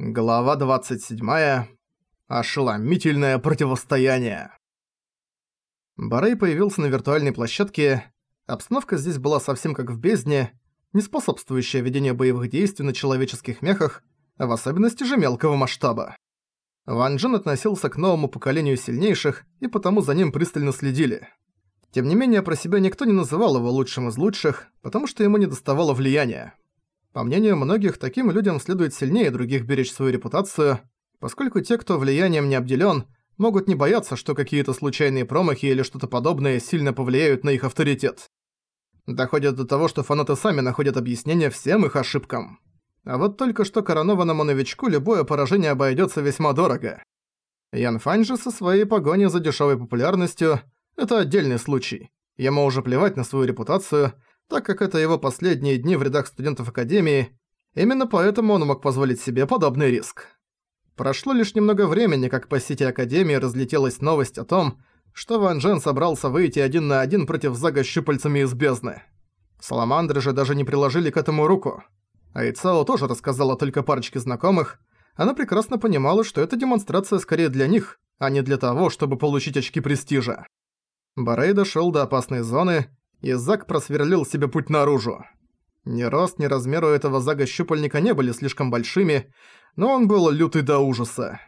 Глава 27. Ошеломительное противостояние. Барей появился на виртуальной площадке. Обстановка здесь была совсем как в бездне, не способствующая ведению боевых действий на человеческих мехах, в особенности же мелкого масштаба. Ван Джен относился к новому поколению сильнейших, и потому за ним пристально следили. Тем не менее, про себя никто не называл его лучшим из лучших, потому что ему не доставало влияния. По мнению многих, таким людям следует сильнее других беречь свою репутацию, поскольку те, кто влиянием не обделен, могут не бояться, что какие-то случайные промахи или что-то подобное сильно повлияют на их авторитет. Доходит до того, что фанаты сами находят объяснение всем их ошибкам. А вот только что коронованному новичку любое поражение обойдется весьма дорого. Ян Фань же со своей погоней за дешевой популярностью – это отдельный случай. Ему уже плевать на свою репутацию – так как это его последние дни в рядах студентов Академии, именно поэтому он мог позволить себе подобный риск. Прошло лишь немного времени, как по сети Академии разлетелась новость о том, что Ван Джен собрался выйти один на один против Зага щупальцами из бездны. Саламандры же даже не приложили к этому руку. А Ицао тоже рассказала только парочке знакомых. Она прекрасно понимала, что это демонстрация скорее для них, а не для того, чтобы получить очки престижа. Барей дошёл до опасной зоны, и Зак просверлил себе путь наружу. Ни рост, ни размер у этого Зага-щупальника не были слишком большими, но он был лютый до ужаса.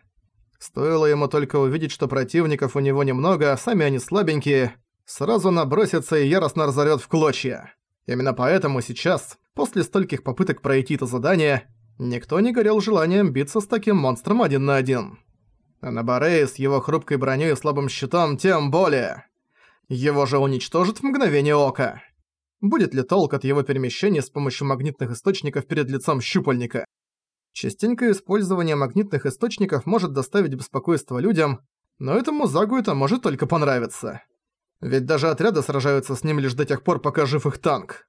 Стоило ему только увидеть, что противников у него немного, а сами они слабенькие, сразу набросится и яростно разорёт в клочья. Именно поэтому сейчас, после стольких попыток пройти это задание, никто не горел желанием биться с таким монстром один на один. А на Барее с его хрупкой броней и слабым щитом тем более. Его же уничтожат в мгновение ока. Будет ли толк от его перемещения с помощью магнитных источников перед лицом щупальника? Частенько использование магнитных источников может доставить беспокойство людям, но этому Загу это может только понравиться. Ведь даже отряды сражаются с ним лишь до тех пор, пока жив их танк.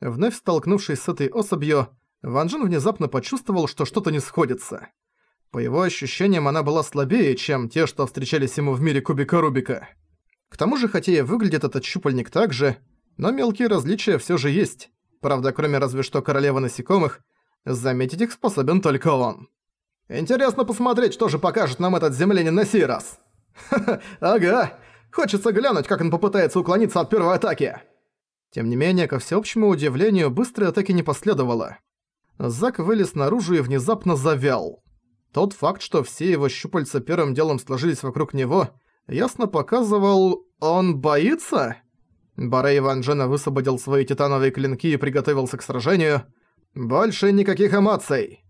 Вновь столкнувшись с этой особью, Ван Джен внезапно почувствовал, что что-то не сходится. По его ощущениям, она была слабее, чем те, что встречались ему в мире кубика Рубика. К тому же, хотя и выглядит этот щупальник так же, но мелкие различия всё же есть. Правда, кроме разве что королевы насекомых, заметить их способен только он. Интересно посмотреть, что же покажет нам этот землянин на сей раз. Ага. Хочется глянуть, как он попытается уклониться от первой атаки. Тем не менее, ко всеобщему удивлению, быстрой атаки не последовало. Зак вылез наружу и внезапно завял. Тот факт, что все его щупальца первым делом сложились вокруг него, ясно показывал, он боится? Барей Ван Джена высвободил свои титановые клинки и приготовился к сражению. Больше никаких эмоций.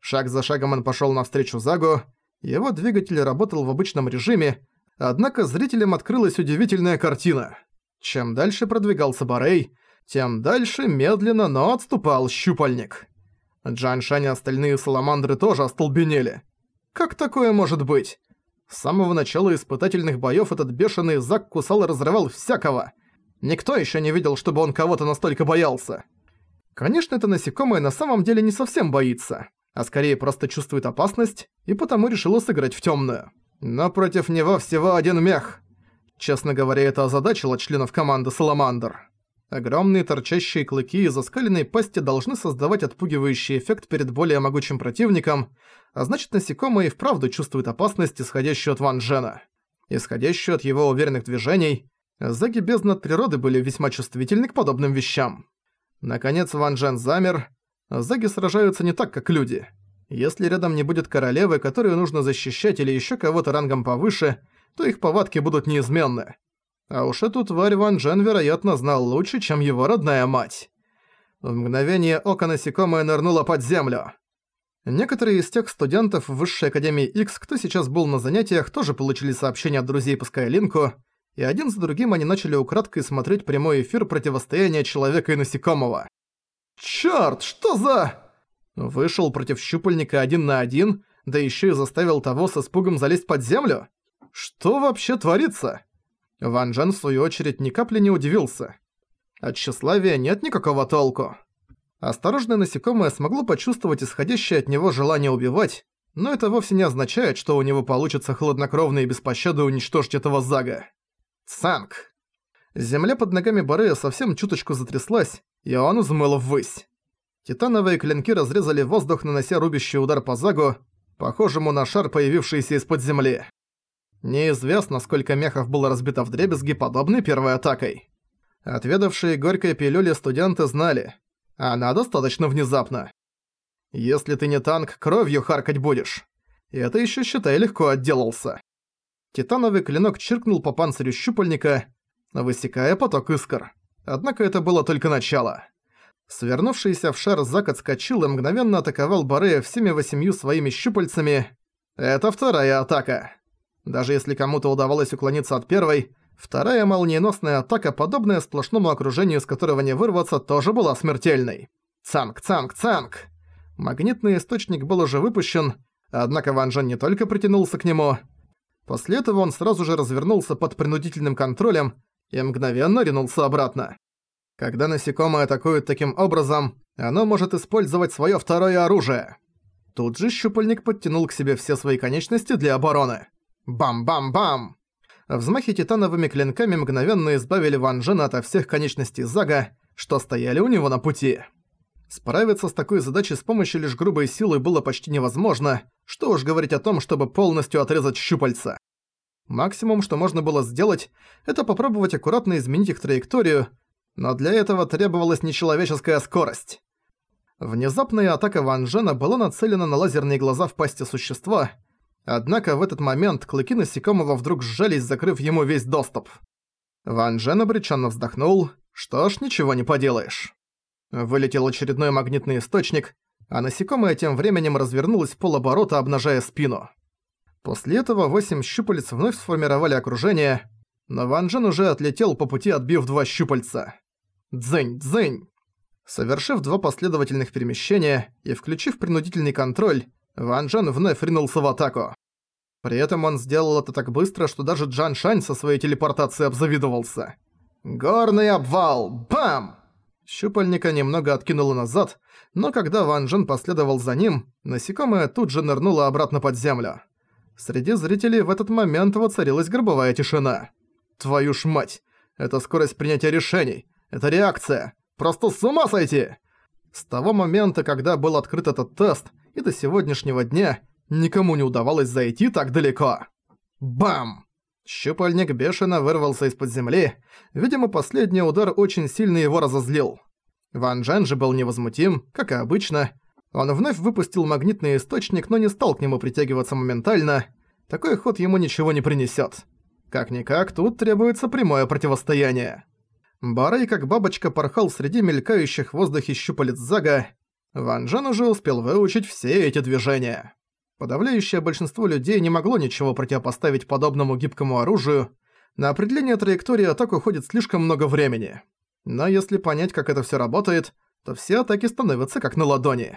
Шаг за шагом он пошёл навстречу Загу. Его двигатель работал в обычном режиме, однако зрителям открылась удивительная картина. Чем дальше продвигался Барей, тем дальше медленно, но отступал щупальник. Джан Шань и остальные саламандры тоже остолбенели. Как такое может быть? С самого начала испытательных боёв этот бешеный Зак кусал и разрывал всякого. Никто ещё не видел, чтобы он кого-то настолько боялся. Конечно, это насекомое на самом деле не совсем боится, а скорее просто чувствует опасность и потому решило сыграть в тёмную. Но против него всего один мех. Честно говоря, это озадачило членов команды «Саламандр». Огромные торчащие клыки и заскаленные пасти должны создавать отпугивающий эффект перед более могучим противником, а значит насекомое и вправду чувствует опасность, исходящую от Ван Джена. Исходящую от его уверенных движений, заги бездны от природы были весьма чувствительны к подобным вещам. Наконец Ван Джен замер. Заги сражаются не так, как люди. Если рядом не будет королевы, которую нужно защищать или еще кого-то рангом повыше, то их повадки будут неизменны. А уж эту тварь Ван Джен, вероятно, знал лучше, чем его родная мать. В мгновение ока насекомое нырнуло под землю. Некоторые из тех студентов Высшей Академии X, кто сейчас был на занятиях, тоже получили сообщения от друзей по Скайлинку, и один за другим они начали украдкой смотреть прямой эфир противостояния человека и насекомого. «Чёрт, что за...» Вышел против щупальника один на один, да ещё и заставил того с испугом залезть под землю? Что вообще творится? Ван Джен, в свою очередь, ни капли не удивился. От тщеславия нет никакого толку. Осторожное насекомое смогло почувствовать исходящее от него желание убивать, но это вовсе не означает, что у него получится хладнокровно и без пощады уничтожить этого Зага. Цанг. Земля под ногами Борея совсем чуточку затряслась, и он взмыл ввысь. Титановые клинки разрезали воздух, нанося рубящий удар по Загу, похожему на шар, появившийся из-под земли. Неизвестно, сколько мехов было разбито вдребезги подобной первой атакой. Отведавшие горькой пилюли студенты знали, она достаточно внезапна. Если ты не танк, кровью харкать будешь. И это еще считай, легко отделался. Титановый клинок чиркнул по панцирю щупальника, высекая поток искр. Однако это было только начало. Свернувшийся в шар Зак отскочил и мгновенно атаковал Барея всеми восемью своими щупальцами. Это вторая атака. Даже если кому-то удавалось уклониться от первой, вторая молниеносная атака, подобная сплошному окружению, с которого не вырваться, тоже была смертельной. Цанг, цанг, цанг! Магнитный источник был уже выпущен, однако Ван Джен не только притянулся к нему. После этого он сразу же развернулся под принудительным контролем и мгновенно ринулся обратно. Когда насекомое атакует таким образом, оно может использовать своё второе оружие. Тут же щупальник подтянул к себе все свои конечности для обороны. Бам-бам-бам! Взмахи титановыми клинками мгновенно избавили Ван Джена от всех конечностей Зага, что стояли у него на пути. Справиться с такой задачей с помощью лишь грубой силы было почти невозможно, что уж говорить о том, чтобы полностью отрезать щупальца. Максимум, что можно было сделать, это попробовать аккуратно изменить их траекторию, но для этого требовалась нечеловеческая скорость. Внезапная атака Ван Джена была нацелена на лазерные глаза в пасти существа, однако в этот момент клыки насекомого вдруг сжались, закрыв ему весь доступ. Ван Джен обреченно вздохнул, что ж, ничего не поделаешь. Вылетел очередной магнитный источник, а насекомое тем временем развернулось полоборота, обнажая спину. После этого восемь щупалец вновь сформировали окружение, но Ван Джен уже отлетел по пути, отбив два щупальца. Дзынь, дзынь! Совершив два последовательных перемещения и включив принудительный контроль, Ван Джен вновь ринулся в атаку. При этом он сделал это так быстро, что даже Джан Шань со своей телепортацией обзавидовался. «Горный обвал! Бам!» Щупальника немного откинуло назад, но когда Ван Джен последовал за ним, насекомое тут же нырнуло обратно под землю. Среди зрителей в этот момент воцарилась гробовая тишина. «Твою ж мать! Это скорость принятия решений! Это реакция! Просто с ума сойти!» С того момента, когда был открыт этот тест, и до сегодняшнего дня, никому не удавалось зайти так далеко. Бам! Щупальник бешено вырвался из-под земли. Видимо, последний удар очень сильно его разозлил. Ван Джен же был невозмутим, как и обычно. Он вновь выпустил магнитный источник, но не стал к нему притягиваться моментально. Такой ход ему ничего не принесет. Как-никак, тут требуется прямое противостояние. Барай как бабочка порхал среди мелькающих в воздухе щупалец Зага. Ван Джен уже успел выучить все эти движения. Подавляющее большинство людей не могло ничего противопоставить подобному гибкому оружию. На определение траектории атак уходит слишком много времени. Но если понять, как это все работает, то все атаки становятся как на ладони.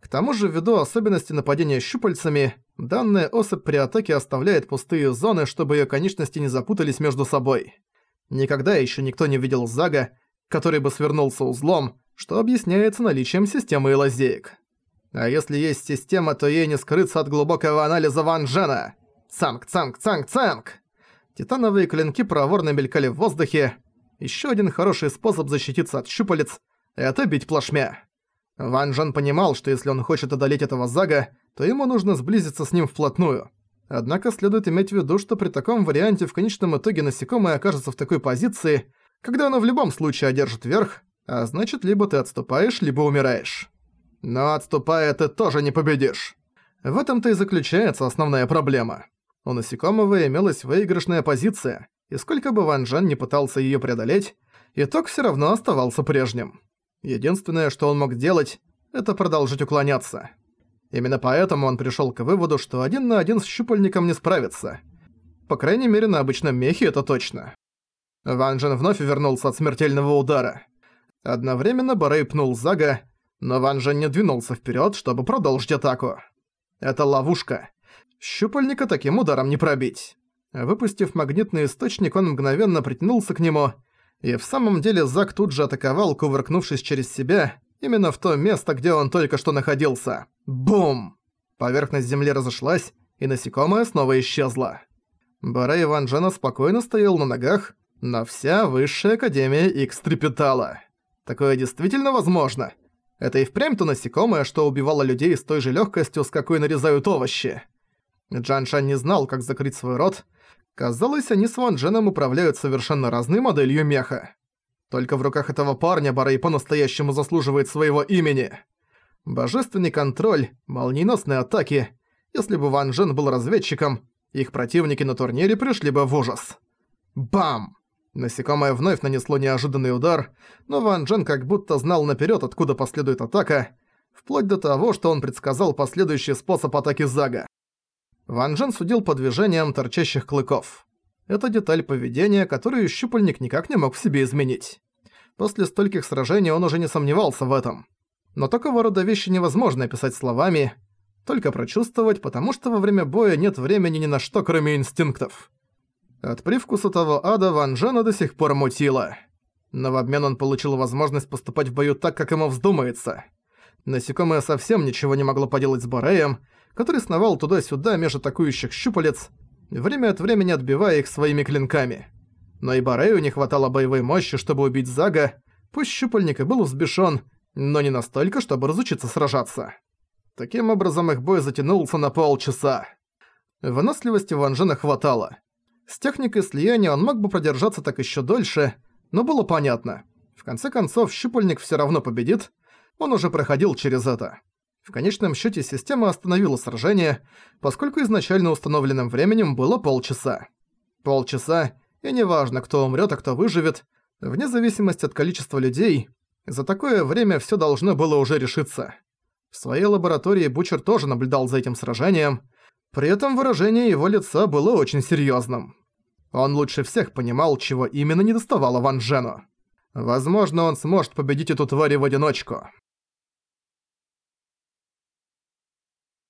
К тому же, ввиду особенности нападения щупальцами, данная особь при атаке оставляет пустые зоны, чтобы ее конечности не запутались между собой. Никогда еще никто не видел Зага, который бы свернулся узлом, что объясняется наличием системы и лазеек. А если есть система, то ей не скрыться от глубокого анализа Ван Джена. Цанг, цанг, цанг, цанг! Титановые клинки проворно мелькали в воздухе. Еще один хороший способ защититься от щупалец — это бить плашмя. Ван Джен понимал, что если он хочет одолеть этого Зага, то ему нужно сблизиться с ним вплотную. Однако следует иметь в виду, что при таком варианте в конечном итоге насекомое окажется в такой позиции, когда оно в любом случае одержит верх, а значит, либо ты отступаешь, либо умираешь. Но отступая, ты тоже не победишь. В этом-то и заключается основная проблема. У насекомого имелась выигрышная позиция, и сколько бы Ван Джен не пытался её преодолеть, итог всё равно оставался прежним. Единственное, что он мог делать, это продолжить уклоняться. Именно поэтому он пришёл к выводу, что один на один с щупальником не справится. По крайней мере, на обычном мехе это точно. Ван Джен вновь вернулся от смертельного удара. Одновременно Барей пнул Зага, но Ван Жен не двинулся вперед, чтобы продолжить атаку. Это ловушка. Щупальника таким ударом не пробить. Выпустив магнитный источник, он мгновенно притянулся к нему, и в самом деле Зак тут же атаковал, кувыркнувшись через себя, именно в то место, где он только что находился. Бум! Поверхность земли разошлась, и насекомое снова исчезло. Бара Иван Джена спокойно стоял на ногах, но вся высшая академия Икс трепетала. Такое действительно возможно? Это и впрямь то насекомое, что убивало людей с той же легкостью, с какой нарезают овощи. Джан Шан не знал, как закрыть свой рот. Казалось, они с Ван Дженом управляют совершенно разной моделью меха. Только в руках этого парня Барей по-настоящему заслуживает своего имени. Божественный контроль, молниеносные атаки. Если бы Ван Джен был разведчиком, их противники на турнире пришли бы в ужас. Бам! Насекомое вновь нанесло неожиданный удар, но Ван Джен как будто знал наперёд, откуда последует атака, вплоть до того, что он предсказал последующий способ атаки Зага. Ван Джен судил по движениям торчащих клыков. Это деталь поведения, которую щупальник никак не мог в себе изменить. После стольких сражений он уже не сомневался в этом. Но такого рода вещи невозможно описать словами, только прочувствовать, потому что во время боя нет времени ни на что, кроме инстинктов. От привкуса того ада Ван Джена до сих пор мутило. Но в обмен он получил возможность поступать в бою так, как ему вздумается. Насекомое совсем ничего не могло поделать с Бореем, который сновал туда-сюда между атакующих щупалец, время от времени отбивая их своими клинками. Но и Борею не хватало боевой мощи, чтобы убить Зага, пусть щупальник и был взбешён, но не настолько, чтобы разучиться сражаться. Таким образом их бой затянулся на полчаса. Выносливости Ван Джена хватало. С техникой слияния он мог бы продержаться так еще дольше, но было понятно. В конце концов, щупальник все равно победит, он уже проходил через это. В конечном счете система остановила сражение, поскольку изначально установленным временем было полчаса. Полчаса, и неважно, кто умрет, а кто выживет, вне зависимости от количества людей, за такое время все должно было уже решиться. В своей лаборатории Бучер тоже наблюдал за этим сражением, при этом выражение его лица было очень серьезным. Он лучше всех понимал, чего именно недоставало Ван Джену. Возможно, он сможет победить эту тварь в одиночку.